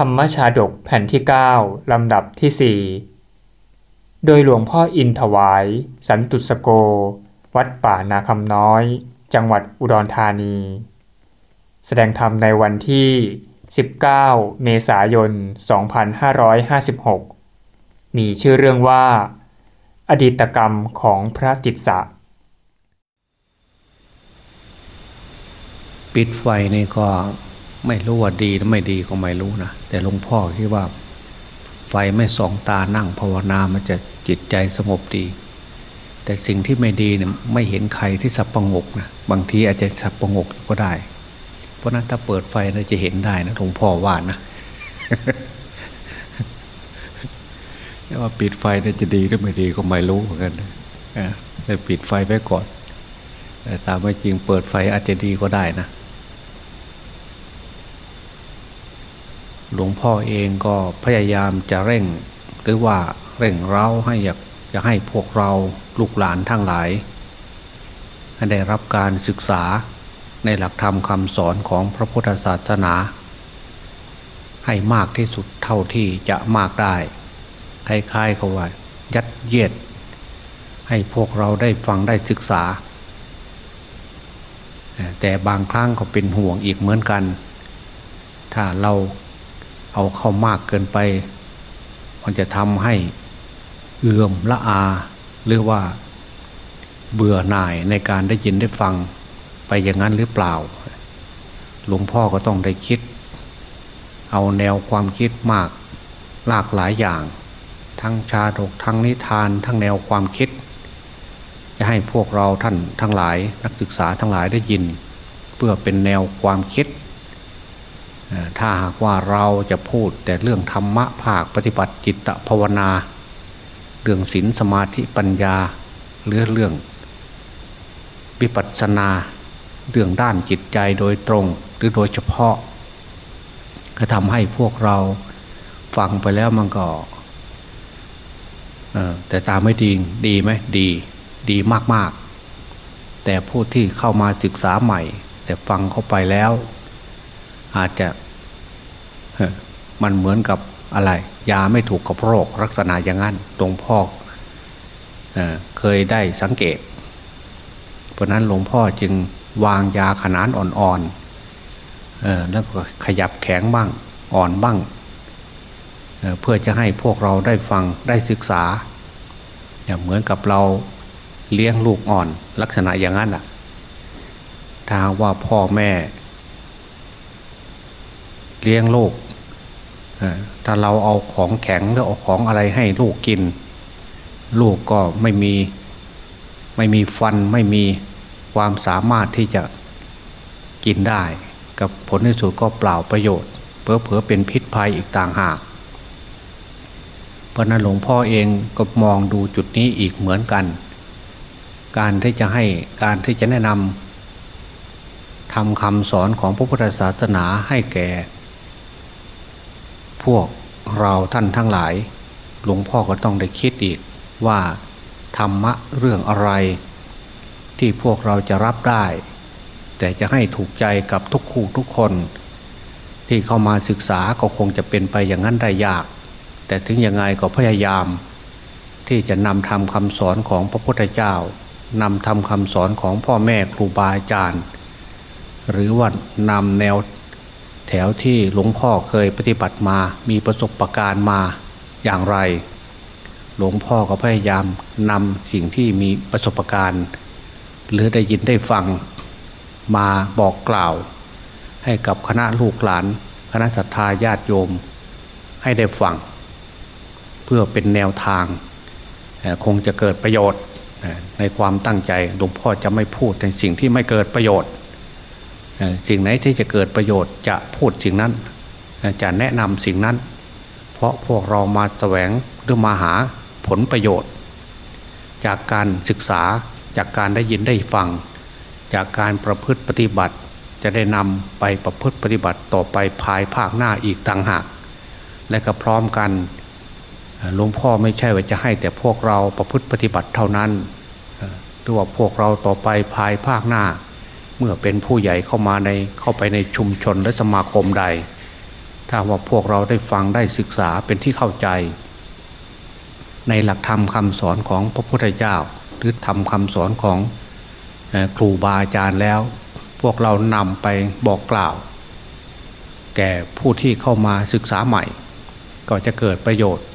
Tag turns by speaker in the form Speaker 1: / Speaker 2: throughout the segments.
Speaker 1: ธรรมชาดกแผ่นที่ 9 ลำดับที่ 4 โดยหลวงพ่ออินถวาย สันตุสโก วัดป่านาคำน้อย จังหวัดอุดรธานี แสดงธรรมในวันที่ 19 เมษายน 2556 มีชื่อเรื่องว่า อดีตกรรมของพระติสสะ
Speaker 2: ปิดไฟนี่ก็ ไม่รู้ว่าดีหรือไม่ดีก็ไม่รู้นะแต่หลวงพ่อคิดว่า ไฟไม่สองตานั่งภาวนามันจะจิตใจสงบดี แต่สิ่งที่ไม่ดีเนี่ยไม่เห็นใครที่สับประงกนะบางทีอาจจะสับประงกก็ได้ เพราะนั้นถ้าเปิดไฟเราจะเห็นได้นะหลวงพ่อว่านะแต่ว่าปิดไฟเนี่ยจะดีหรือไม่ดีก็ไม่รู้เหมือนกันนะแต่ปิดไฟไว้ก่อนแต่ตามไม่จริงเปิดไฟอาจจะดีก็ได้นะ หลวงพ่อเองก็พยายามจะเร่ง หรือว่าเร่งเร้าให้อยากจะให้พวกเราลูกหลานทั้งหลายได้รับการศึกษาในหลักธรรมคำสอนของพระพุทธศาสนา ให้มากที่สุดเท่าที่จะมากได้คล้ายๆเขาว่า ยัดเยียด ให้พวกเราได้ฟังได้ศึกษา แต่บางครั้งก็เป็นห่วงอีกเหมือนกัน ถ้าเรา เอาเข้ามากเกินไป มันจะทำให้เอื่อมละอา หรือว่าเบื่อหน่ายในการได้ยินได้ฟังไปอย่างนั้นหรือเปล่า หลวงพ่อก็ต้องได้คิด เอาแนวความคิดมากหลากหลายอย่าง ทั้งชาดกทั้งนิทาน ทั้งแนวความคิด จะให้พวกเราท่านทั้งหลายนักศึกษาทั้งหลายได้ยิน เพื่อเป็นแนวความคิด ถ้าหากว่าเราจะพูดแต่เรื่องธรรมะภาคปฏิบัติจิตภาวนา เรื่องศีลสมาธิปัญญาหรือเรื่องวิปัสสนา เรื่องด้านจิตใจโดยตรงหรือโดยเฉพาะ ก็ทำให้พวกเราฟังไปแล้วมันก็แต่ตามไม่ดีดีไหมดีดีมาก ๆ แต่ผู้ที่เข้ามาศึกษาใหม่ แต่ฟังเข้าไปแล้ว อาจจะมันเหมือนกับอะไร ยาไม่ถูกกับโรคลักษณะอย่างนั้นหลวงพ่อเคยได้สังเกต เพราะนั้นหลวงพ่อจึงวางยาขนานอ่อนๆแล้วก็ขยับแข็งบ้างอ่อนบ้างเเพื่อจะให้พวกเราได้ฟังได้ศึกษาอย่างเหมือนกับเราเลี้ยงลูกอ่อนลักษณะอย่างนั้นอะถ้าว่าพ่อแม่ เลี้ยงลูกถ้าเราเอาของแข็งหรือเอาของอะไรให้ลูกกิน ลูกก็ไม่มีไม่มีฟันไม่มีความสามารถที่จะกินได้ กับผลที่สุดก็เปล่าประโยชน์เพอเพอเป็นพิษภัยอีกต่างหากเพราะนั้นหลวงพ่อเองก็มองดูจุดนี้อีกเหมือนกัน การที่จะให้การที่จะแนะนำทำคำสอนของพระพุทธศาสนาให้แก่ พวกเราท่านทั้งหลาย หลวงพ่อก็ต้องได้คิดอีกว่าธรรมะเรื่องอะไร ที่พวกเราจะรับได้ แต่จะให้ถูกใจกับทุกคู่ทุกคน ที่เข้ามาศึกษาก็คงจะเป็นไปอย่างนั้นได้ยาก แต่ถึงยังไงก็พยายาม ที่จะนำทำคำสอนของพระพุทธเจ้านำทำคำสอนของพ่อแม่ครูบาอาจารย์ หรือว่านำแนว แถวที่หลวงพ่อเคยปฏิบัติมา มีประสบะการณ์มาอย่างไร หลวงพ่อก็พยายามนำสิ่งที่มีประสบะการณ์ หรือได้ยินได้ฟังมาบอกกล่าว ให้กับคณะลูกหลาน คณะศรัทธาญาติโยม ให้ได้ฟัง เพื่อเป็นแนวทาง คงจะเกิดประโยชน์ในความตั้งใจหลวงพ่อจะไม่พูดในสิ่งที่ไม่เกิดประโยชน์ สิ่งไหนที่จะเกิดประโยชน์จะพูดสิ่งนั้น จะแนะนำสิ่งนั้น เพราะพวกเรามาแสวงหรือมาหาผลประโยชน์ จากการศึกษาจากการได้ยินได้ฟัง จากการประพฤติปฏิบัติ จะได้นำไปประพฤติปฏิบัติต่อไปภายภาคหน้าอีกต่างหาก และก็พร้อมกันหลวงพ่อไม่ใช่ว่าจะให้แต่พวกเราประพฤติปฏิบัติเท่านั้นหรือว่าพวกเราต่อไปภายภาคหน้า เมื่อเป็นผู้ใหญ่เข้ามาในเข้าไปในชุมชนและสมาคมใด ถ้าว่าพวกเราได้ฟังได้ศึกษาเป็นที่เข้าใจ ในหลักธรรมคำสอนของพระพุทธเจ้า หรือทำคำสอนของครูบาอาจารย์แล้ว พวกเรานำไปบอกกล่าว แก่ผู้ที่เข้ามาศึกษาใหม่ ก็จะเกิดประโยชน์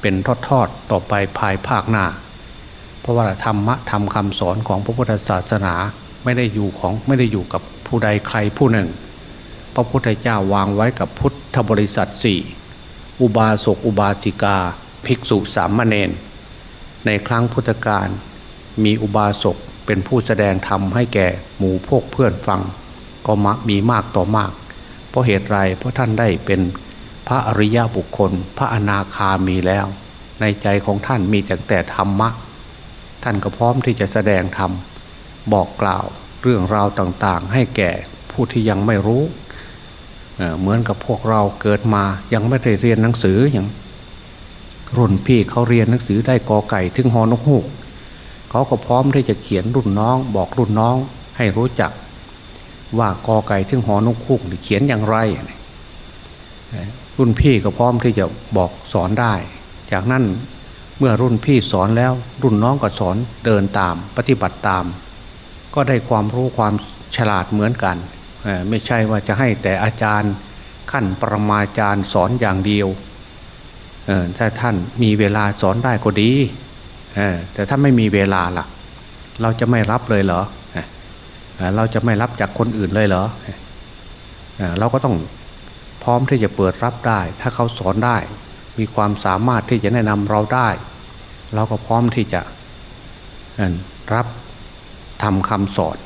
Speaker 2: เป็นทอดๆต่อไปภายภาคหน้า เพราะว่าธรรมะทำคำสอนของพระพุทธศาสนา ไม่ได้อยู่ของไม่ได้อยู่กับผู้ใดใครผู้หนึ่ง พระพุทธเจ้าวางไว้กับพุทธบริษัทสี่อุบาสกอุบาสิกา ภิกษุสามเณรในครั้งพุทธกาลมีอุบาสกเป็นผู้แสดงธรรมให้แก่หมู่พวกเพื่อนฟัง ก็มักมีมากต่อมาก เพราะเหตุไรเพราะท่านได้เป็นพระอริยบุคคล พระอนาคามีแล้ว ในใจของท่านมีแต่แต่ธรรมะ ท่านก็พร้อมที่จะแสดงธรรม บอกกล่าวเรื่องราวต่างๆ ให้แก่ผู้ที่ยังไม่รู้ เหมือนกับพวกเราเกิดมายังไม่ได้เรียนหนังสืออย่างรุ่นพี่เขาเรียนหนังสือได้กอไก่ถึงฮอนกฮูกเขาก็พร้อมที่จะเขียนรุ่นน้อง บอกรุ่นน้องให้รู้จัก ว่ากอไก่ถึงหอนกฮูกเขียนอย่างไรรุ่นพี่ก็พร้อมที่จะบอกสอนได้ จากนั้นเมื่อรุ่นพี่สอนแล้วรุ่นน้องก็สอนเดินตามปฏิบัติตาม ก็ได้ความรู้ความฉลาดเหมือนกัน ไม่ใช่ว่าจะให้แต่อาจารย์ขั้นปรมาจารย์สอนอย่างเดียวถ้าท่านมีเวลาสอนได้ก็ดีแต่ถ้าไม่มีเวลาล่ะ เราจะไม่รับเลยเหรอเราจะไม่รับจากคนอื่นเลยเหรอเราก็ต้องพร้อมที่จะเปิดรับได้ ถ้าเขาสอนได้ มีความสามารถที่จะแนะนำเราได้ เราก็พร้อมที่จะรับ ทำคำสอน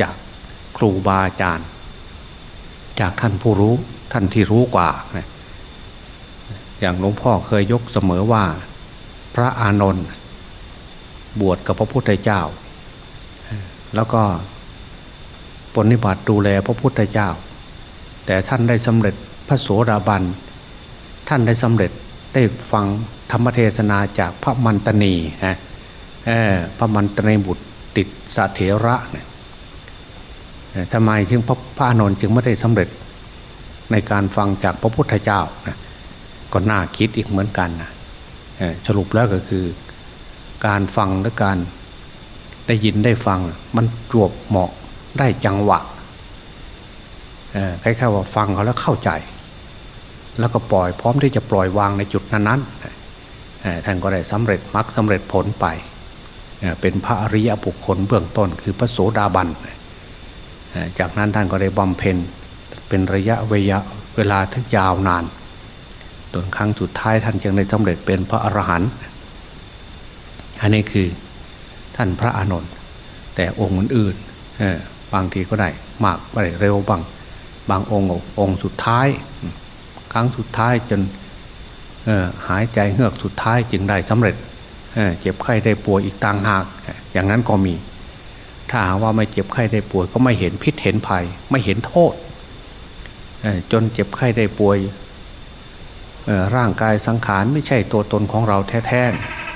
Speaker 2: จากครูบาอาจารย์ จากท่านผู้รู้ท่านที่รู้กว่า อย่างหลวงพ่อเคยยกเสมอว่า พระอานนท์บวชกับพระพุทธเจ้า แล้วก็ปฏิบัติดูแลพระพุทธเจ้า แต่ท่านได้สำเร็จพระโสดาบัน ท่านได้สำเร็จได้ฟังธรรมเทศนาจากพระมันตนีฮะพระมันตนีบุตร ติดสเถระเนี่ยทำไมถึงพระพระนนท์จึงไม่ได้สำเร็จในการฟังจากพระพุทธเจ้านะก็น่าคิดอีกเหมือนกันนะสรุปแล้วก็คือ การฟังและการได้ยินได้ฟัง มันจวบเหมาะได้จังหวะคล้ายๆว่าฟังเขาแล้วเข้าใจ แล้วก็ปล่อยพร้อมที่จะปล่อยวางในจุดนั้นๆท่านก็ได้สำเร็จมรรคสาเร็จผลไป เป็นพระอริยบุคคลเบื้องต้นคือพระโสดาบัน จากนั้นท่านก็ได้บำเพ็ญเป็นระยะเวยะเวลาทั้งยาวนานจนครั้งสุดท้ายท่านจึงได้สำเร็จเป็นพระอรหันต์ อันนี้คือท่านพระอานนท์ แต่องค์อื่นๆบางทีก็ได้มากไปเร็วบาง บางองค์องค์สุดท้าย ครั้งสุดท้ายจนหายใจเฮือกสุดท้ายจึงได้สำเร็จ เจ็บไข้ได้ป่วยอีกต่างหาก อย่างนั้นก็มี ถ้าว่าไม่เจ็บไข้ได้ป่วยก็ไม่เห็นพิษเห็นภัย ไม่เห็นโทษ จนเจ็บไข้ได้ป่วยร่างกายสังขารไม่ใช่ตัวตนของเราแท้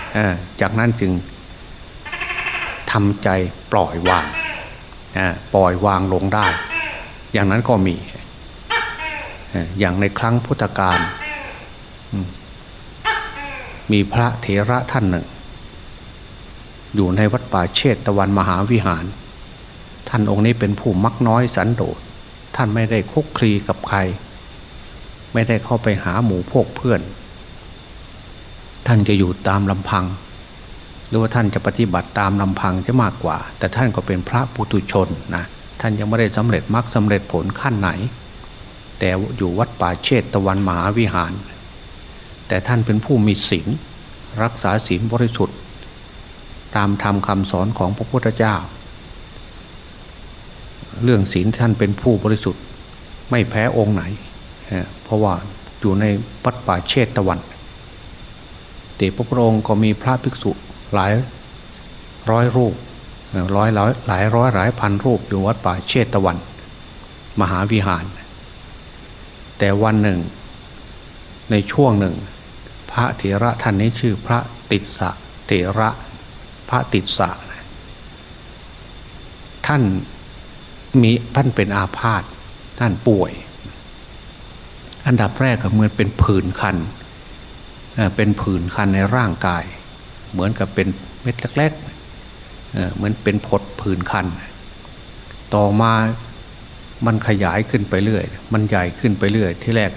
Speaker 2: ๆจากนั้นจึงทำใจปล่อยวางปล่อยวางลงได้ อย่างนั้นก็มี อย่างในครั้งพุทธกาล มีพระเถระท่านหนึ่ง อยู่ในวัดป่าเชตตะวันมหาวิหาร ท่านองค์นี้เป็นผู้มักน้อยสันโดษท่านไม่ได้คุกคลีกับใคร ไม่ได้เข้าไปหาหมู่พวกเพื่อน ท่านจะอยู่ตามลำพัง หรือว่าท่านจะปฏิบัติตามลำพังจะมากกว่า แต่ท่านก็เป็นพระปุถุชนนะท่านยังไม่ได้สำเร็จมรรคสาเร็จผลขั้นไหน แต่อยู่วัดป่าเชตตะวันมหาวิหาร แต่ท่านเป็นผู้มีศีลรักษาศีลบริสุทธิ์ ตามธรรมคำสอนของพระพุทธเจ้า เรื่องศีลท่านเป็นผู้บริสุทธิ์ ไม่แพ้องค์ไหน เพราะว่าอยู่ในวัดป่าเชตตะวันแต่พระพุทธองค์ก็มีพระภิกษุหลายร้อยรูปร้อยหลายหลายร้อยหลายพันรูปอยู่วัดป่าเชตตะวัน มหาวิหาร แต่วันหนึ่ง ในช่วงหนึ่ง ระเถระท่านนี้ชื่อพระติสะเถระพระติสะท่านมีท่านเป็นอาพาธท่านป่วย อันดับแรกก็เหมือนเป็นผื่นคันเป็นผื่นคันในร่างกาย เหมือนกับเป็นเม็ดเล็กๆเหมือนเป็นผดผื่นคัน ต่อมามันขยายขึ้นไปเรื่อย มันใหญ่ขึ้นไปเรื่อย ที่แรก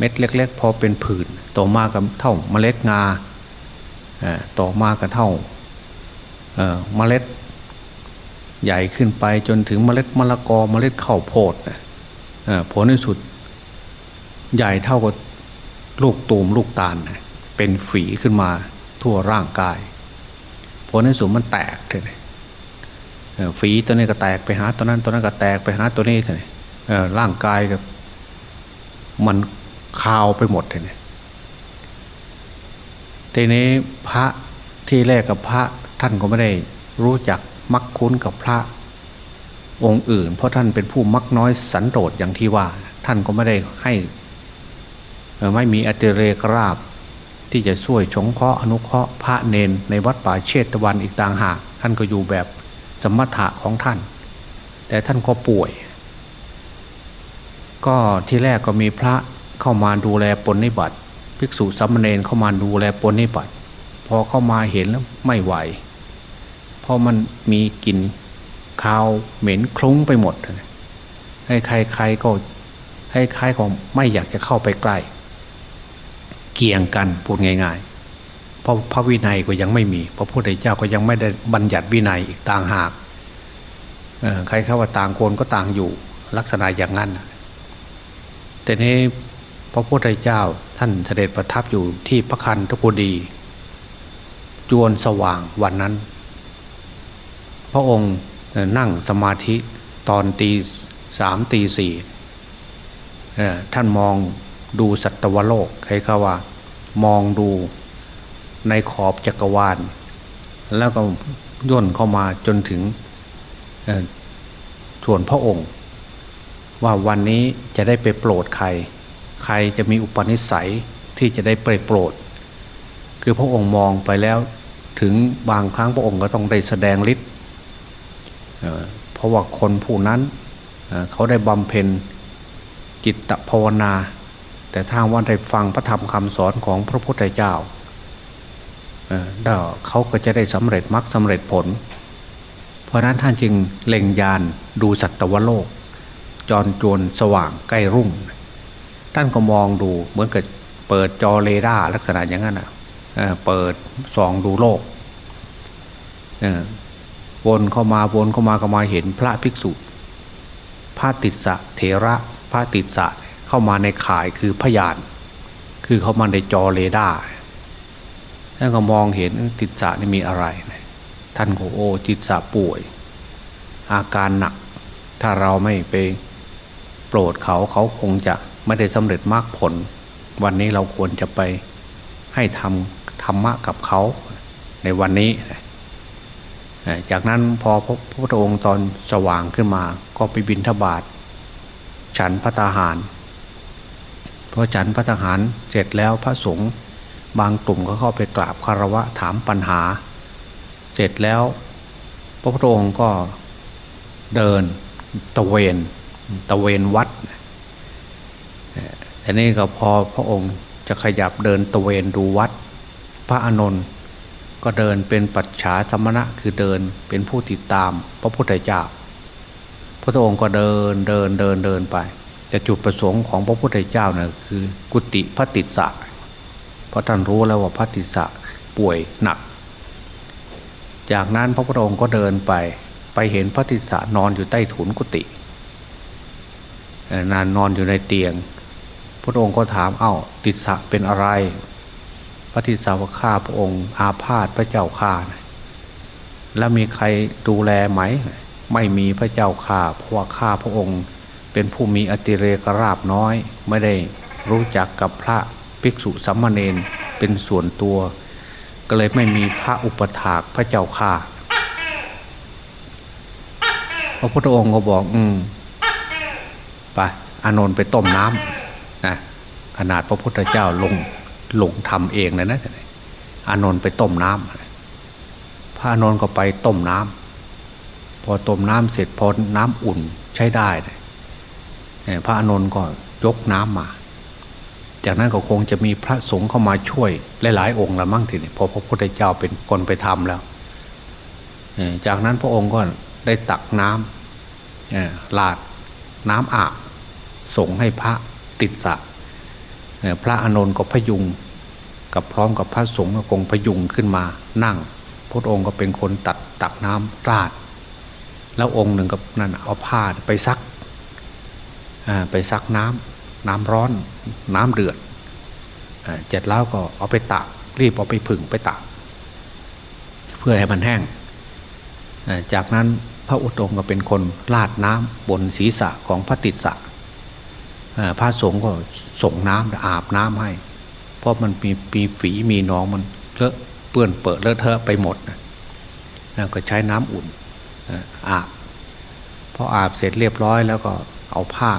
Speaker 2: เม็ดเล็ก ๆ พอเป็นผื่นต่อมาก็เท่าเมล็ดงาต่อมาก็เท่าเมล็ดใหญ่ขึ้นไปจนถึงเมล็ดมะละกอเมล็ดข้าวโพดผลในสุดใหญ่เท่ากับลูกตูมลูกตาลเป็นฝีขึ้นมาทั่วร่างกาย ผลในสุดมันแตกเลยฝีตัวนี้ก็แตกไปหาตัวนั้นตัวนั้นก็แตกไปหาตัวนี้เลยร่างกายกับมัน คาวไปหมดเลยเนี่ยทีนี้พระที่แรกกับพระท่านก็ไม่ได้รู้จักมักคุ้นกับพระองค์อื่น เพราะท่านเป็นผู้มักน้อยสันโดษอย่างที่ว่า ท่านก็ไม่ได้ให้ไม่มีอัติเรกราบ ที่จะช่วยชงเคราะห์อนุเคราะห์พระเนนในวัดป่าเชตวันอีกต่างหาก ท่านก็อยู่แบบสมถะของท่าน แต่ท่านก็ป่วย ก็ที่แรกก็มีพระ เข้ามาดูแลปนนิบัติภิกษุสัมมเนนเข้ามาดูแลปนนิบัติพอเข้ามาเห็นแล้วไม่ไหวเพราะมันมีกลิ่นคาวเหม็นคลุ้งไปหมดให้ใครใครก็ให้ใครก็ไม่อยากจะเข้าไปใกล้ เกี่ยงกันพูดง่ายๆเพราะพระวินัยก็ยังไม่มีพระพุทธเจ้าก็ยังไม่ได้บัญญัติวินัยอีกต่างหากใครเข้าว่าต่างคนก็ต่างอยู่ลักษณะอย่างนั้นแต่นี้ พระพุทธเจ้าท่านเสด็จประทับอยู่ที่พระคันธกุดี จวนสว่างวันนั้น พระองค์นั่งสมาธิตอนตีสามตีสี่ท่านมองดูสัตวโลกใครเขาว่า มองดูในขอบจักรวาล แล้วก็ย่นเข้ามาจนถึงส่วนพระองค์ ว่าวันนี้จะได้ไปโปรดใคร ใครจะมีอุปนิสัยที่จะได้ไปโปรด คือพระองค์มองไปแล้วถึงบางครั้งพระองค์ก็ต้องได้แสดงฤทธิ์เพราะว่าคนผู้นั้นเขาได้บำเพ็ญจิตภาวนา แต่ทางว่าได้ฟังพระธรรมคำสอนของพระพุทธเจ้าเขาก็จะได้สำเร็จมรรคสาเร็จผล เพราะนั้นท่านจึงเล็งญาณดูสัตวโลก จรจวนสว่างใกล้รุ่ง ท่านก็มองดูเหมือนกับเปิดจอเรดาร์ลักษณะอย่างนั้นอะเปิดส่องดูโลกวนเข้ามาวนเข้ามาก็มาเห็นพระภิกษุ พระติสสะเถระพระติสสะเข้ามาในข่ายคือพระญาณ คือเข้ามาในจอเรดาร์ท่านก็มองเห็นติสะนี่มีอะไร ท่านโอโอติสะป่วย อาการหนัก ถ้าเราไม่ไปโปรดเขาเขาคงจะ ไม่ได้สำเร็จมากผล วันนี้เราควรจะไปให้ทำธรรมะกับเขาในวันนี้ จากนั้นพอพระพุทธองค์ตอนสว่างขึ้นมาก็ไปบินทบาทฉันพระทหารพอฉันพระทหารเสร็จแล้วพระสงฆ์บางกลุ่มก็เข้าไปกราบคารวะถามปัญหา เสร็จแล้วพระพุทธองค์ก็เดินตะเวนตะเวนวัด แต่นี่ก็พอพระองค์จะขยับเดินตะเวนดูวัด พระอานนท์ก็เดินเป็นปัจฉาสมณะคือเดินเป็นผู้ติดตาม พระพุทธเจ้า พระองค์ก็เดินเดินเดินเดินไป แต่จุดประสงค์ของพระพุทธเจ้าเนี่ยคือ กุฏิพระติสะเพราะท่านรู้แล้วว่าพระติสะป่วยหนัก จากนั้นพระพุทธองค์ก็เดินไปไปเห็นพระติสสะนอนอยู่ใต้ถุนกุฏินานนอนอยู่ในเตียง พระองค์ก็ถามเอา้าติสะเป็นอะไร พระติสสะว่าข้าพระองค์อาพาธพระเจ้าข้าแล้วมีใครดูแลไหม ไม่มีพระเจ้าข่าเพราะว่าข้าพระองค์เป็นผู้มีอติเรกราบน้อย ไม่ได้รู้จักกับพระภิกษุสัมมาเนนเป็นส่วนตัว ก็เลยไม่มีพระอุปถากพระเจ้าข่าพระพุทธองค์ก็บอก อืมไปอานนท์ไปต้มน้ำ นะขนาดพระพุทธเจ้าลงลงทำเองเลยนะอานนท์ไปต้มน้ำพระอานนท์ก็ไปต้มน้ำพอต้มน้ำเสร็จพอน้ำอุ่นใช้ได้พระอานุนก็ยกน้ำมา จากนั้นก็คงจะมีพระสงฆ์เข้ามาช่วยหลายๆองค์ละมั่งทีนี้พอพระพุทธเจ้าเป็นคนไปทำแล้วจากนั้นพระองค์ก็ได้ตักน้ำลาดน้ำอาบส่งให้พระ ติดสะพระอานนท์ก็พยุงกับพร้อมกับพระสงฆ์ก็คงพยุงขึ้นมานั่ง พระองค์ก็เป็นคนตัดตักน้ำราด แล้วองค์หนึ่งกับนั่นเอาผ้าไปซักไปซักน้ำน้ำร้อนน้ำเดือดเจ็ดแล้วก็เอาไปตากรีบเอาไปผึ่งไปตากเพื่อให้มันแห้ง จากนั้นพระอุตมก็เป็นคนลาดน้ำบนศีรษะของพระติสสะ พระสงฆ์ก็ส่งน้ำอาบน้ำให้ เพราะมันมีปีฝีมีน้องมันเลอะเปื้อนเปิดเลอะเทอะไปหมดนะก็ใช้น้ำอุ่นอาบพออาบเสร็จเรียบร้อยแล้วก็เอาผ้า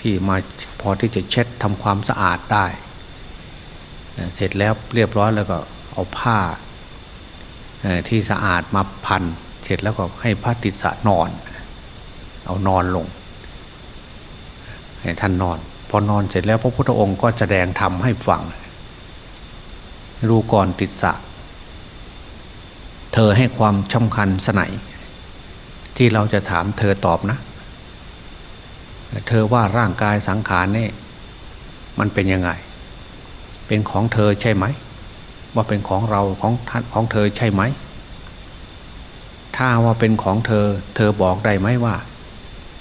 Speaker 2: ที่มาพอที่จะเช็ดทำความสะอาดได้ เสร็จแล้วเรียบร้อยแล้วก็เอาผ้าที่สะอาดมาพัน เสร็จแล้วก็ให้พระติสะนอน เอานอนลง ท่านนอน พอนอนเสร็จแล้วพระพุทธองค์ก็แสดงธรรมให้ฟังรู้ก่อนติดสะเธอให้ความสำคัญสไหนที่เราจะถามเธอตอบนะ เธอว่าร่างกายสังขารนี่มันเป็นยังไง เป็นของเธอใช่ไหม ว่าเป็นของเราของท่านของเธอใช่ไหม ถ้าว่าเป็นของเธอ เธอบอกได้ไหมว่า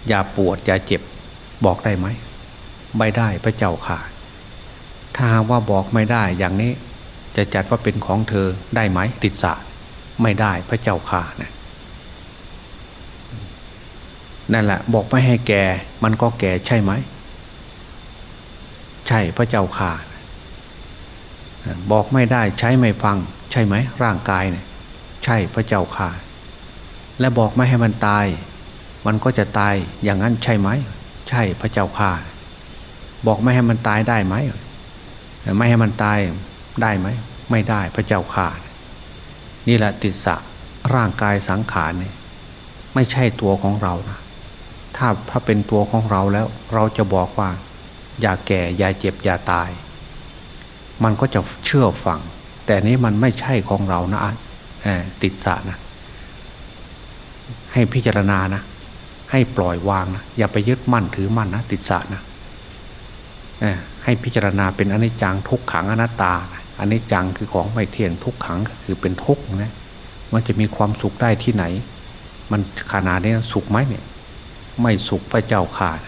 Speaker 2: อย่าปวดอย่าเจ็บ บอกได้ไหม ไม่ได้พระเจ้าค่ะ ถ้าว่าบอกไม่ได้อย่างนี้ จะจัดว่าเป็นของเธอได้ไหมติดสาไม่ได้พระเจ้าค่ะนะนั่นแหละบอกไม่ให้แก่ มันก็แก่ใช่ไหม ใช่พระเจ้าค่ะ บอกไม่ได้ใช้ไม่ฟัง ใช่ไหม ร่างกายเนี่ยใช่พระเจ้าค่ะ และบอกไม่ให้มันตาย มันก็จะตายอย่างนั้นใช่ไหม ใช่พระเจ้าข่าบอกไม่ให้มันตายได้ไหมไม่ให้มันตายได้ไหมไม่ได้พระเจ้าข่านี่แหละติดสะร่างกายสังขารเนี่ยไม่ใช่ตัวของเรานะถ้าถ้าเป็นตัวของเราแล้วเราจะบอกว่า อย่าแก่อย่าเจ็บอย่าตาย มันก็จะเชื่อฟัง แต่นี้มันไม่ใช่ของเรานะติดสะนะ ให้พิจารณานะ ให้ปล่อยวางนะอย่าไปยึดมั่นถือมั่นนะติดสานะให้พิจารณาเป็นอนิจจังทุกขังอนัตตาอนิจจังคือของไม่เที่ยงทุกขังคือเป็นทุกนะมันจะมีความสุขได้ที่ไหน มันขนาดนี้สุขไหมเนี่ย ไม่สุขพระเจ้าขาด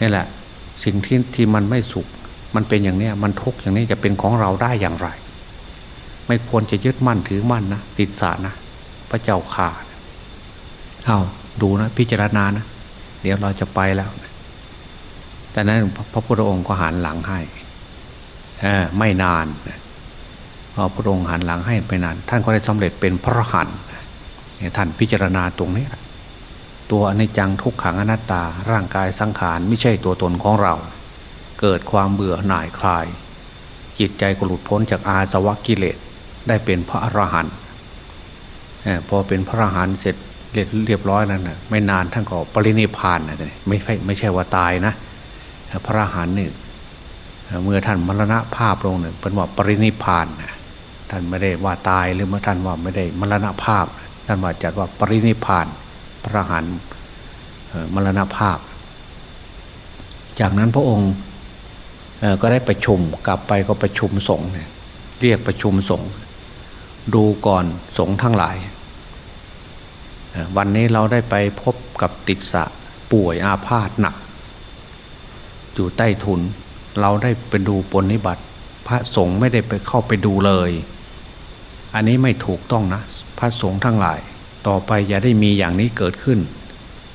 Speaker 2: นี่แหละ สิ่งที่ที่มันไม่สุข มันเป็นอย่างนี้มันทุกอย่างนี้จะเป็นของเราได้อย่างไร ไม่ควรจะยึดมั่นถือมั่นนะติดสานะพระเจ้าขาดเอา ดูนะ พิจารณานะ เดี๋ยวเราจะไปแล้ว แต่นั้นพระพุทธองค์ก็หันหลังให้ไม่นานพอพระองค์หันหลังให้ไปนาน ท่านก็ได้สำเร็จเป็นพระหันท่านพิจารณาตรงนี้ตัวอนิจจังทุกขังอนัตตา ร่างกายสังขารไม่ใช่ตัวตนของเรา เกิดความเบื่อหน่ายคลาย จิตใจก็หลุดพ้นจากอาสวะกิเลสได้เป็นพระอรหันต์พอเป็นพระอรหันต์เสร็จ เรียบร้อยนั่นนะไม่นานท่านก็ปรินิพานนะไม่ใช่ไม่ใช่ว่าตายนะ พระหันนี่เมื่อท่านมรณะภาพลงเนี่ยเป็นว่าปรินิพานนะท่านไม่ได้ว่าตายหรือเมื่อท่านว่าไม่ได้มรณะภาพ ท่านว่าจัดว่าปรินิพาน พระหันมรณภาพ จากนั้นพระองค์ก็ได้ประชุมกลับไปก็ประชุมสงฆ์เรียกประชุมสงฆ์ดูก่อนสงฆ์ทั้งหลาย วันนี้เราได้ไปพบกับติดสะป่วยอาพาธหนัก อยู่ใต้ทุน เราได้ไปดูปนิบัติ พระสงฆ์ไม่ได้ไปเข้าไปดูเลย อันนี้ไม่ถูกต้องนะ พระสงฆ์ทั้งหลาย ต่อไปอย่าได้มีอย่างนี้เกิดขึ้น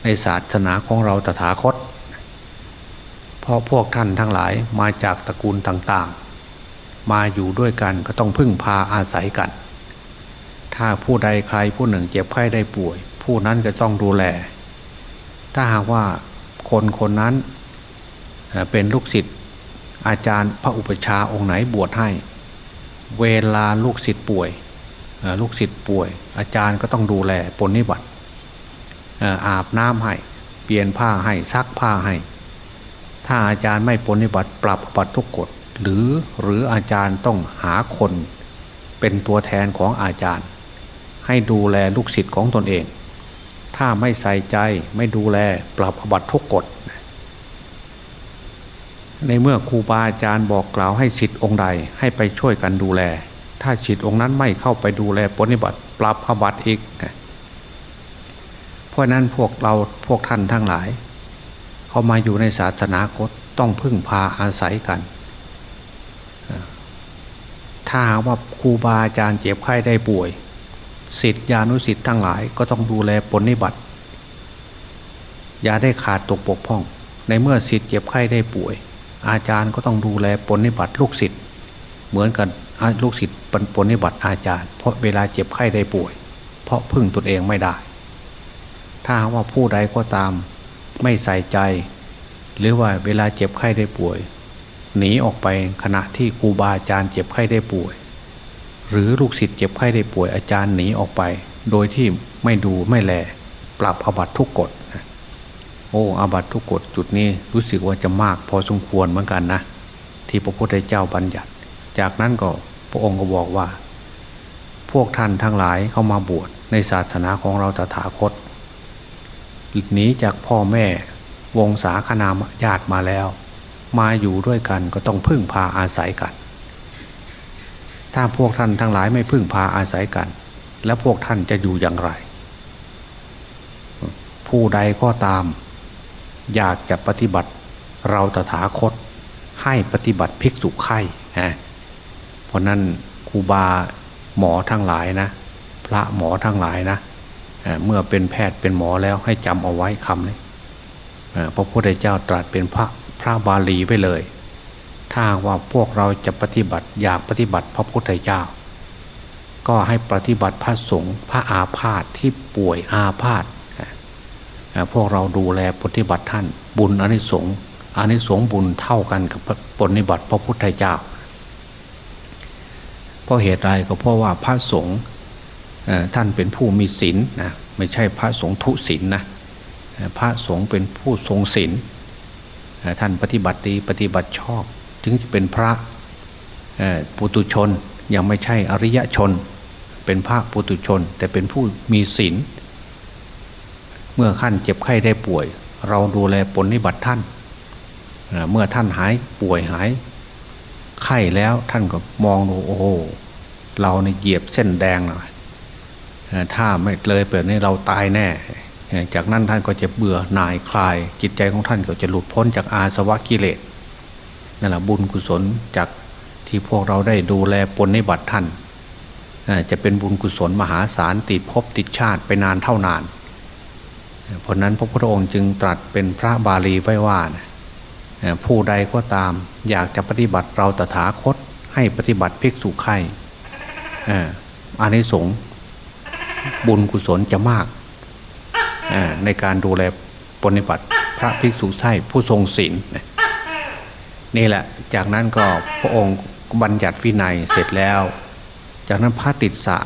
Speaker 2: ในศาสนาของเราตถาคต เพราะพวกท่านทั้งหลายมาจากตระกูลต่างๆ มาอยู่ด้วยกันก็ต้องพึ่งพาอาศัยกัน ถ้าผู้ใดใครผู้หนึ่งเจ็บไข้ได้ป่วย ผู้นั้นจะต้องดูแล ถ้าหากว่าคนคนนั้นเป็นลูกศิษย์อาจารย์พระอุปชาองค์ไหนบวชให้ เวลาลูกศิษย์ป่วยลูกศิษย์ป่วย อาจารย์ก็ต้องดูแลปนนิบัติอาบน้ำให้ เปลี่ยนผ้าให้ซักผ้าให้ ถ้าอาจารย์ไม่ปฏิบัติปรับปัดทุกกฎหรือหรืออาจารย์ต้องหาคนเป็นตัวแทนของอาจารย์ ให้ดูแลลูกศิษย์ของตนเอง ถ้าไม่ใส่ใจไม่ดูแลปรับบัตทุกกฎในเมื่อครูบาอาจารย์บอกกล่าวให้ศิษย์องค์ใดให้ไปช่วยกันดูแล ถ้าศิษย์องค์นั้นไม่เข้าไปดูแลปฏิบัติ ปรับอบัตอีก เพราะนั้นพวกเราพวกท่านทั้งหลาย เขามาอยู่ในศาสนาคตต้องพึ่งพาอาศัยกัน ถ้าว่าครูบาอาจารย์เจ็บไข้ได้ป่วย สิทธิานุสิทธิ์ทั้งหลายก็ต้องดูแลปฏิบัติ อย่าได้ขาดตกปกพ่อง ในเมื่อสิทธิ์เจ็บไข้ได้ป่วย อาจารย์ก็ต้องดูแลปฏิบัติลูกศิษย์เหมือนกันลูกศิษย์ปฏิบัติอาจารย์ เพราะเวลาเจ็บไข้ได้ป่วย เพราะพึ่งตนเองไม่ได้ ถ้าว่าผู้ใดก็ตามไม่ใส่ใจ หรือว่าเวลาเจ็บไข้ได้ป่วย หนีออกไปขณะที่ครูบาอาจารย์เจ็บไข้ได้ป่วย หรือลูกศิษย์เจ็บไข้ได้ป่วยอาจารย์หนีออกไป โดยที่ไม่ดูไม่แล ปรับอบัตทุกกฎโอ้อาบัตทุกกฎจุดนี้รู้สึกว่าจะมากพอสมควรเหมือนกันนะ ที่พระพุทธเจ้าบัญญัติ จากนั้นก็พระองค์ก็บอกว่า พวกท่านทั้งหลายเข้ามาบวชในศาสนาของเราตถาคตหนีจากพ่อแม่วงศาคณาญาติมาแล้ว มาอยู่ด้วยกันก็ต้องพึ่งพาอาศัยกัน ถ้าพวกท่านทั้งหลายไม่พึ่งพาอาศัยกัน แล้วพวกท่านจะอยู่อย่างไร ผู้ใดก็ตาม อยากจะปฏิบัติเราตถาคตให้ปฏิบัติภิกษุไข่เพราะนั้นครูบาหมอทั้งหลายนะ พระหมอทั้งหลายนะเมื่อเป็นแพทย์เป็นหมอแล้วให้จำเอาไว้คำนี้พระพุทธเจ้าตรัสเป็นพระพระบาลีไว้เลย ถ้าว่าพวกเราจะปฏิบัติอยากปฏิบัติพระพุทธเจ้า ก็ให้ปฏิบัติพระสงฆ์พระอาพาธที่ป่วยอาพาธพวกเราดูแลปฏิบัติท่าน บุญอนิสงส์อนิสงส์บุญเท่ากันกับปฏิบัติพระพุทธเจ้าเพราะเหตุไรก็เพราะว่าพระสงฆ์ท่านเป็นผู้มีศีลนะไม่ใช่พระสงฆ์ทุศีลนะพระสงฆ์เป็นผู้ทรงศีลท่านปฏิบัติดีปฏิบัติชอบ ถึงจะเป็นพระปุตุชนยังไม่ใช่อริยชน เป็นพระปุตุชน แต่เป็นผู้มีศีลเมื่อขั้นเจ็บไข้ได้ป่วย เราดูแลปนิบัติท่าน เมื่อท่านหายป่วยหาย ไข้แล้วท่านก็มองดูโอ้โหเราในเหยียบเส้นแดงหน่อยถ้าไม่เลยเปิดนี้เราตายแน่ จากนั้นท่านก็จะเบื่อหน่ายคลาย จิตใจของท่านก็จะหลุดพ้นจากอาสวะกิเลส นั่นแหละบุญกุศลจากที่พวกเราได้ดูแลปนนิบัติท่านจะเป็นบุญกุศลมหาศาลติดภพติดชาติไปนานเท่านาน เพราะนั้นพระพุทธองค์จึงตรัสเป็นพระบาลีไว้ว่าผู้ใดก็ตามอยากจะปฏิบัติเราตถาคตให้ปฏิบัติภิกษุไข่อานิสงส์บุญกุศลจะมาก ในการดูแลปฏิบัติพระภิกษุใช่ผู้ทรงศีล นี่แหละ จากนั้นก็พระองค์บัญญัติวินัยเสร็จแล้ว จากนั้นพระติดสะ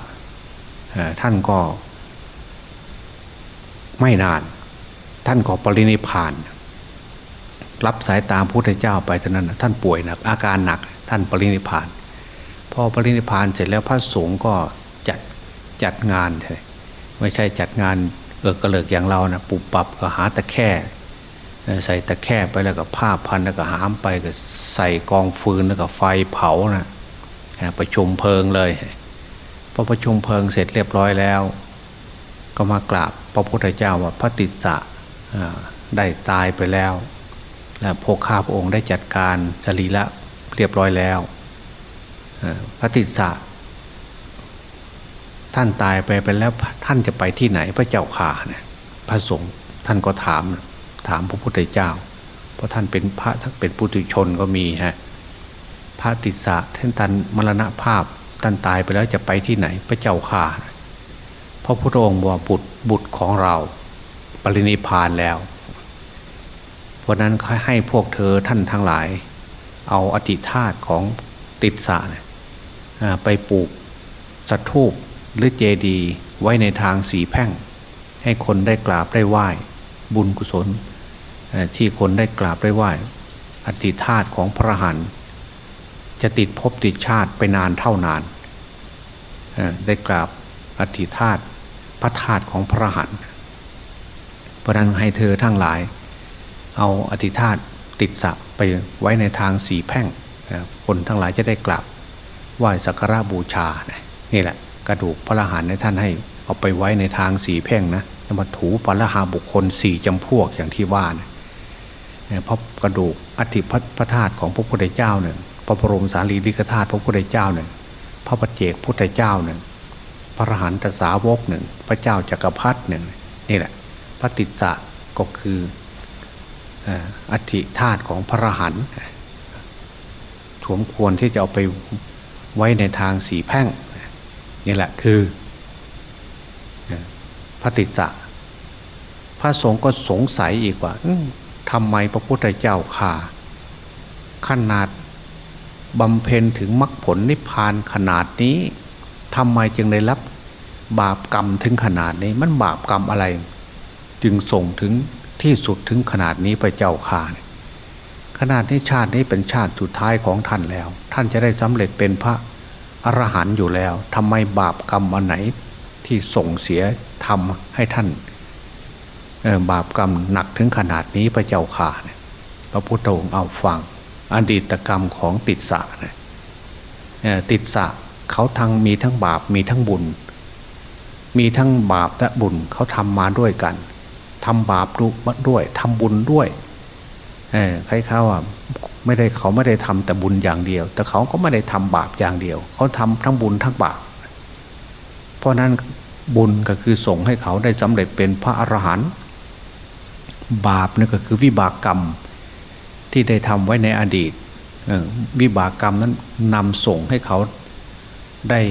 Speaker 2: ท่านก็ไม่นาน ท่านก็ปรินิพานรับสายตามพุทธเจ้าไปจานั้นท่านป่วยหนักอาการหนัก ท่านปรินิพาน พอปรินิพานเสร็จแล้วพระสงฆ์ก็จัดจัดงานใช่ไม่ใช่จัดงานเออกระเลิกอย่างเรานะปุบปับก็หาตะแค่ ใส่ตะแค่ไปแล้วก็ผ้าพันแล้วก็หามไปก็ใส่กองฟืนแล้วก็ไฟเผานะประชุมเพลิงเลยพอประชุมเพลิงเสร็จเรียบร้อยแล้ว ก็มากราบพระพุทธเจ้าว่าพระติสสะได้ตายไปแล้ว และพวกข้าพระองค์ได้จัดการสรีละเรียบร้อยแล้วพระติสสะท่านตายไปไปแล้วท่านจะไปที่ไหนพระเจ้าข่าเนี่ยพระสงฆ์ท่านก็ถาม ถามพระพุทธเจ้า เพราะท่านเป็นพระทั้งเป็นปุถุชนก็มีฮะพระติสะท่านท่านมรณภาพท่านตายไปแล้วจะไปที่ไหนพระเจ้าข่าพระพุทธองค์บอกบุตรบุตรของเรา ปรินิพานแล้ว เพราะนั้นให้พวกเธอท่านทั้งหลาย เอาอธิธาตของติสะเนี่ยไปปลูกสัตทูปหรือเจดีไว้ในทางสีแพ่ง ให้คนได้กราบได้ไหว้ บุญกุศล ที่คนได้กราบได้ไหว้อธิธาตของพระหันจะติดภพติดชาติไปนานเท่านาน ได้กราบอธิธาตพระธาตุของพระหันเพราะนั้นให้เธอทั้งหลาย เอาอธิธาตติดสะไปไว้ในทางสีแพ่งคนทั้งหลายจะได้กราบไหว้สักการะบูชานี่แหละ กระดูกพระหันในท่านให้เอาไปไว้ในทางสีแพ่งนะมาถูปรหาบุคคลสี่จำพวกอย่างที่ว่านะ พราะกระดูกอธิพัพระธาตุของพระพุทธเจ้าหนึ่งพระบรมสารีริกธาตุพระพุทธเจ้าหนึ่งพระปัจเจกพุทธเจ้าหนึ่งพระรหันตสาวกหนึ่งพระเจ้าจักรพรรดิหนึ่งนี่แหละ พระติสสะก็คืออธิธาตุของพระรหันต์สมควรที่จะเอาไปไว้ในทางสีแพ่งนี่แหละคือพระติสสะพระสงฆ์ก็สงสัยอีกว่า ทำไมพระพุทธเจ้าข่าขนาดบำเพ็ญถึงมรรคผลนิพพานขนาดนี้ทำไมจึงได้รับบาปกรรมถึงขนาดนี้ มันบาปกรรมอะไร จึงส่งถึงที่สุดถึงขนาดนี้พระเจ้าข่าขนาดนี้ชาตินี้เป็นชาติสุดท้ายของท่านแล้ว ท่านจะได้สำเร็จเป็นพระอรหันต์อยู่แล้วทำไมบาปกรรมอันไหนที่ส่งเสียทำให้ท่าน บาปกรรมหนักถึงขนาดนี้พระเจ้าข่าเนี่ยพระพุทธองค์เอาฟังอดีตกรรมของติดสะเนี่ยติดสะเขาทั้งมีทั้งบาปมีทั้งบุญ มีทั้งบาปและบุญเขาทำมาด้วยกันทำบาปด้วยทำบุญด้วยใครเขาอะไม่ได้เขาไม่ได้ทำแต่บุญอย่างเดียว แต่เขาก็ไม่ได้ทำบาปอย่างเดียว เขาทำทั้งบุญทั้งบาปเพราะนั้นบุญก็คือส่งให้เขาได้สำเร็จเป็นพระอรหันต์ บาปนี่นก็คือวิบากกรรมที่ได้ทำไว้ในอดีตวิบากกรรมนั้นนำส่งให้เขาได้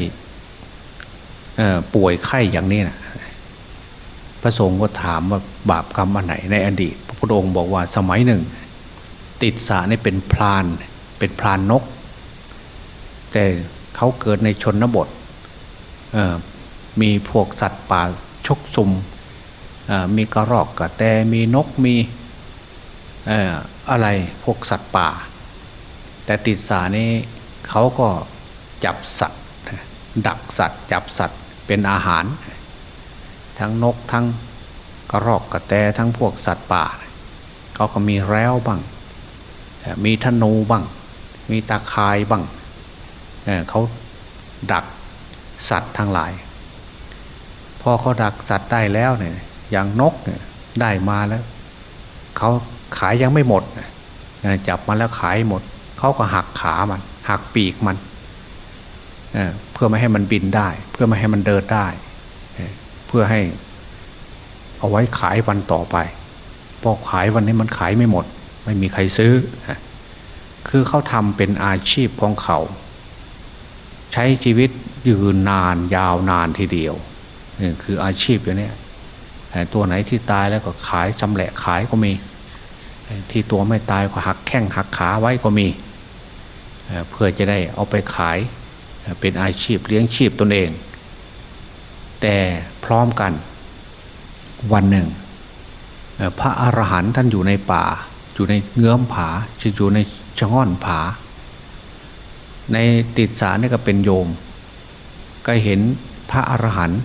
Speaker 2: ป่วยไข้อย่างนี้นะพระสงฆ์ก็ถามว่าบาปกรรมอันไหนในอดีต พระพุทธองค์บอกว่าสมัยหนึ่ง ติดสานี่เป็นพรานเป็นพรานนก แต่เขาเกิดในชนบทมีพวกสัตว์ป่าชกซุม มีกระรอกกระแตมีนกมีอะไรพวกสัตว์ป่า แต่ติดสานี้เขาก็จับสัตว์ ดักสัตว์ จับสัตว์เป็นอาหาร ทั้งนกทั้งกระรอกกระแตทั้งพวกสัตว์ป่า เขาก็มีแร้วบ้าง มีธนูบ้าง มีตาคายบ้างเขาดักสัตว์ทั้งหลาย พอเขาดักสัตว์ได้แล้วเนี่ย อย่างนกเนี่ยได้มาแล้วเขาขายยังไม่หมดจับมาแล้วขายหมดเขาก็หักขามัน หักปีกมันเพื่อไม่ให้มันบินได้ เพื่อไม่ให้มันเดินได้ เพื่อให้เอาไว้ขายวันต่อไปพอขายวันนี้มันขายไม่หมด ไม่มีใครซื้อ คือเขาทำเป็นอาชีพของเขา ใช้ชีวิตยืนนานยาวนานทีเดียวคืออาชีพอย่างนี้ ตัวไหนที่ตายแล้วก็ขายจำแหละขายก็มี ที่ตัวไม่ตายก็หักแข้งหักขาไว้ก็มี เพื่อจะได้เอาไปขายเป็นอาชีพเลี้ยงชีพตนเอง แต่พร้อมกันวันหนึ่ง พระอรหันต์ท่านอยู่ในป่า อยู่ในเงื้อมผาจะอยู่ในชะง่อนผา ในติดสานี่ก็เป็นโยม ก็เห็นพระอรหันต์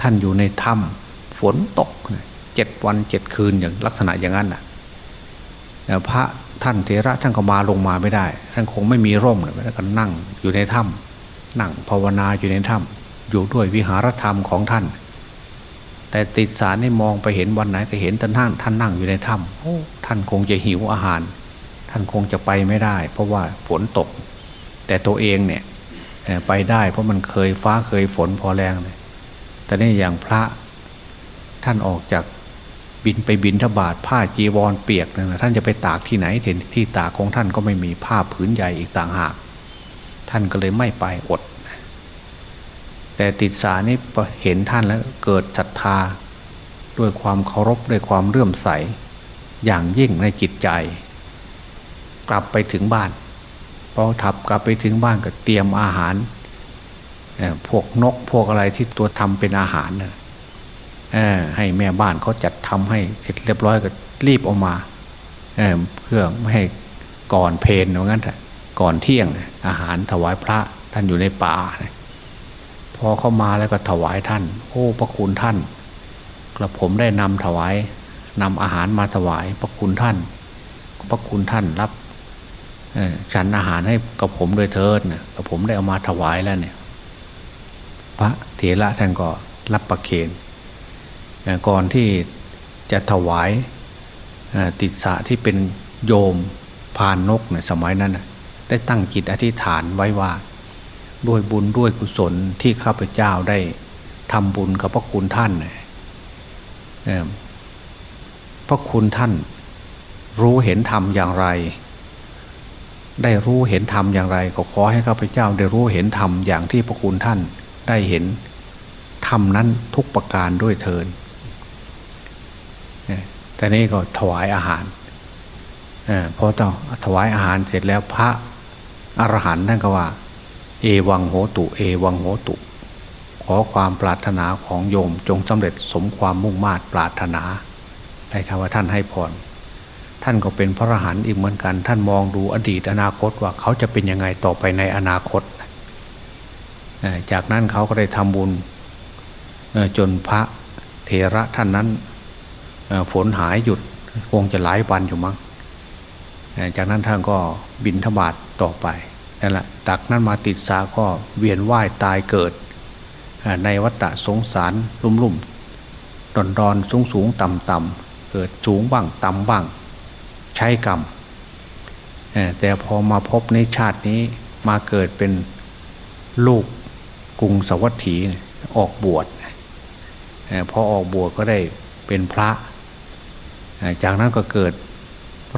Speaker 2: ท่านอยู่ในถ้ำ ฝนตกเจ็ดวันเจ็ดคืนอย่างลักษณะอย่างนั้นน่ะพระท่านเทระท่านก็มาลงมาไม่ได้ ท่านคงไม่มีร่มเลยแล้วก็นั่งอยู่ในถ้ำนั่งภาวนาอยู่ในถ้ำอยู่ด้วยวิหารธรรมของท่าน แต่ติดสารนี่มองไปเห็นวันไหนก็เห็นท่านท่านท่านนั่งอยู่ในถ้ำท่านคงจะหิวอาหาร ท่านคงจะไปไม่ได้ เพราะว่าฝนตก แต่ตัวเองเนี่ยไปได้ เพราะมันเคยฟ้าเคยฝนพอแรงเลยแต่นี่อย่างพระ ท่านออกจากบินไปบินทบาทผ้าจีวรเปียกนะท่านจะไปตากที่ไหนเห็นที่ตากของท่านก็ไม่มีผ้าผืนใหญ่อีกต่างหาก ท่านก็เลยไม่ไปอด แต่ติดสานี่เห็นท่านแล้วเกิดศรัทธา ด้วยความเคารพด้วยความเลื่อมใส อย่างยิ่งในจิตใจ กลับไปถึงบ้านพอทับกลับไปถึงบ้านก็เตรียมอาหารพวกนกพวกอะไรที่ตัวทำเป็นอาหารนะ ให้แม่บ้านเขาจัดทำให้เสร็จเรียบร้อยก็รีบออกมาเเพื่อไม่ให้ก่อนเพลนว่างั้นก่อนเที่ยงอาหารถวายพระท่านอยู่ในป่าพอเข้ามาแล้วก็ถวายท่าน โอ้พระคุณท่านกระผมได้นำถวายนำอาหารมาถวายพระคุณท่าน พระคุณท่านรับฉันอาหารให้กับผมโดยเทิดนะกับผมได้เอามาถวายแล้วเนี่ย พระเถระท่านก็รับประเคน ก่อนที่จะถวายติดสะที่เป็นโยมพานนกในสมัยนั้นได้ตั้งจิตอธิษฐานไว้ว่า ด้วยบุญด้วยกุศลที่ข้าพเจ้าได้ทำบุญกับพระคุณท่านพระคุณท่าน รู้เห็นธรรมอย่างไร ได้รู้เห็นธรรมอย่างไรก็ขอให้ข้าพเจ้าได้รู้เห็นธรรมอย่างที่พระคุณท่านได้เห็นธรรมนั้นทุกประการด้วยเทิน แต่นี้ก็ถวายอาหารอพอต่อถวายอาหารเสร็จแล้วพระอรหันต์ท่านก็ว่า เอวังโหตุ เอวังโหตุ ขอความปรารถนาของโยมจงสำเร็จสมความมุ่งมา่ปรารถนาใด้คำว่าท่านให้พรท่านก็เป็นพระอรหันต์อีกเหมือนกัน ท่านมองดูอดีตอนาคตว่าเขาจะเป็นยังไงต่อไปในอนาคต จากนั้นเขาก็ได้ทำบุญจนพระเทระท่านนั้น ฝนหายหยุดคงจะหลายวันอยู่มั้งจากนั้นท่านก็บินธบาตต่อไปนั่นแหละตักนั้นมาติดสาก็เวียนว่ายตายเกิด ในวัฏสงสารลุ่มลุ่มดอนดอนสูงสูงต่ำต่ำเกิดสูงบ้างต่ำบ้าง ใช้กรรมแต่พอมาพบในชาตินี้มาเกิดเป็นลูกกรุงสวัสถีออกบวชพอออกบวชก็ได้เป็นพระ จากนั้นก็เกิด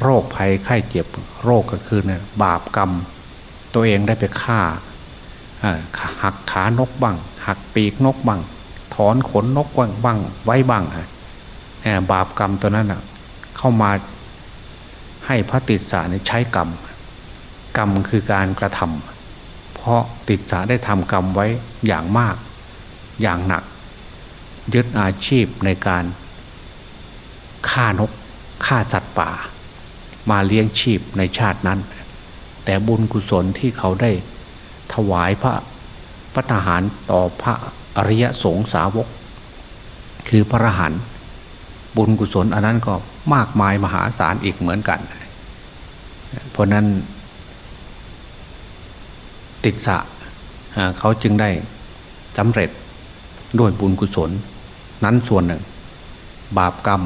Speaker 2: โรคภัยไข้เจ็บโรคก็คือเนี่ยบาปกรรม ตัวเองได้ไปฆ่าหักขานกบ้างหักปีกนกบ้างถอนขนนกบ้างบ้างไว้บ้างบาปกรรมตัวนั้นเข้ามาให้พระติสสาใช้กรรม กรรมคือการกระทำเพราะติดสาได้ทำกรรมไว้อย่างมาก อย่างหนัก ยึดอาชีพในการ ฆ่านกฆ่าสัตว์ป่า มาเลี้ยงชีพในชาตินั้น แต่บุญกุศลที่เขาได้ถวายพระพระทหารต่อพระอริยสงสาวก คือพระหันบุญกุศลอันนั้นก็มากมายมหาศาลอีกเหมือนกัน เพราะนั้น ติดสะเขาจึงได้สำเร็จด้วยบุญกุศล นั้นส่วนหนึ่ง บาปกรรม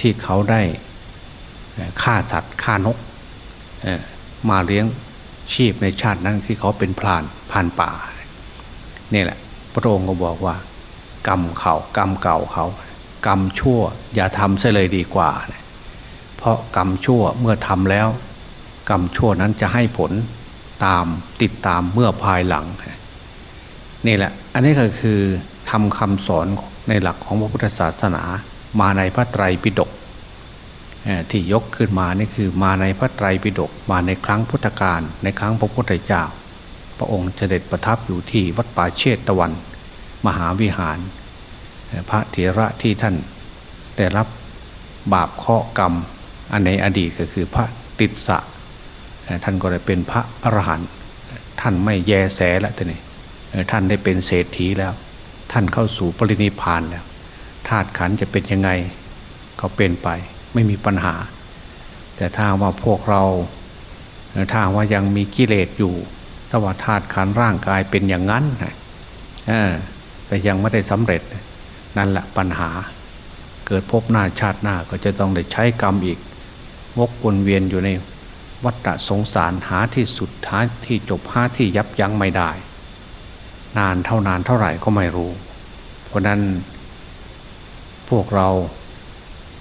Speaker 2: ที่เขาได้ฆ่าสัตว์ฆ่านกมาเลี้ยงชีพในชาตินั้นที่เขาเป็นพรานผ่านป่านี่แหละ พระองค์ก็บอกว่า กรรมเขากรรมเก่าเขา กรรมชั่ว อย่าทำเสียเลยดีกว่า เพราะกรรมชั่วเมื่อทำแล้ว กรรมชั่วนั้นจะให้ผลตามติดตามเมื่อภายหลังนี่แหละ อันนี้ก็คือทำคำสอนในหลักของพระพุทธศาสนา มาในพระไตรปิฎกที่ยกขึ้นมานี่คือมาในพระไตรปิฎกมาในครั้งพุทธกาลในครั้งพระพุทธเจ้า พระองค์เสด็จประทับอยู่ที่วัดป่าเชตตะวัน มหาวิหาร พระเถระที่ท่านได้รับบาปเคาะกรรม อันในอดีตก็คือพระติสสะท่านก็ได้เป็นพระอรหันต์ท่านไม่แยแสแล้วท่านี่ท่านได้เป็นเศรษฐีแล้ว ท่านเข้าสู่ปรินิพานแล้ว ธาตุขันจะเป็นยังไงก็เป็นไป ไม่มีปัญหา แต่ถ้าว่าพวกเราถ้าว่ายังมีกิเลสอยู่ ถ้าว่าธาตุขันร่างกายเป็นอย่างนั้นแต่ยังไม่ได้สำเร็จ นั่นแหละปัญหา เกิดพบหน้าชาติหน้าก็จะต้องได้ใช้กรรมอีกวกวนเวียนอยู่ในวัฏสงสารหาที่สุดท้ายที่จบหาที่ยับยั้งไม่ได้ นานเท่านานเท่าไหร่ก็ไม่รู้ เพราะนั้น พวกเรา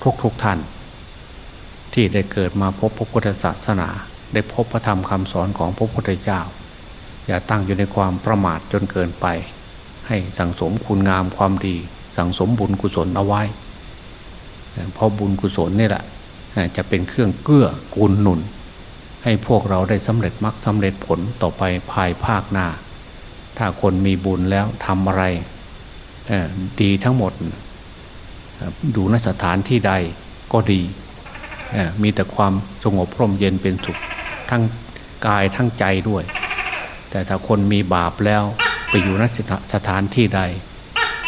Speaker 2: ทุกทุกท่าน ที่ได้เกิดมาพบพระพุทธศาสนา ได้พบพระธรรมคำสอนของพระพุทธเจ้า อย่าตั้งอยู่ในความประมาทจนเกินไป ให้สั่งสมคุณงามความดี สั่งสมบุญกุศลเอาไว้ เพราะบุญกุศลนี่แหละจะเป็นเครื่องเกื้อกูลหนุน ให้พวกเราได้สำเร็จมรรคสำเร็จผลต่อไปภายภาคหน้า ถ้าคนมีบุญแล้วทำอะไรดีทั้งหมด ดูนสถานที่ใดก็ดีมีแต่ความสงบพร่มเย็นเป็นสุขทั้งกายทั้งใจด้วย แต่ถ้าคนมีบาปแล้วไปอยู่นสถานที่ใด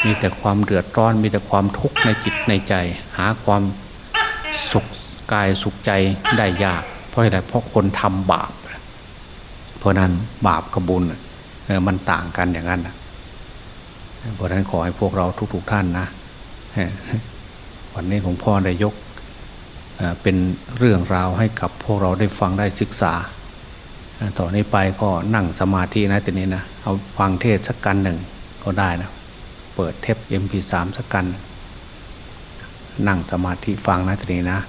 Speaker 2: มีแต่ความเดือดร้อน มีแต่ความทุกข์ในจิตในใจ หาความสุขกายสุขใจได้ยาก เพราะอะไรเพราะคนทำบาป เพราะนั้นบาปกับบุญมันต่างกันอย่างนั้นเพราะนั้นขอให้พวกเราทุกๆท่านนะ วันนี้หลวงพ่อได้ยกเป็นเรื่องราวให้กับพวกเราได้ฟังได้ศึกษา ต่อนนี้ไปก็นั่งสมาธินะทีนี้นะ เอาฟังเทศสักกันหนึ่งก็ได้นะ เปิดเทป MP3 สักกัน นั่งสมาธิฟังนะทีนี้นะ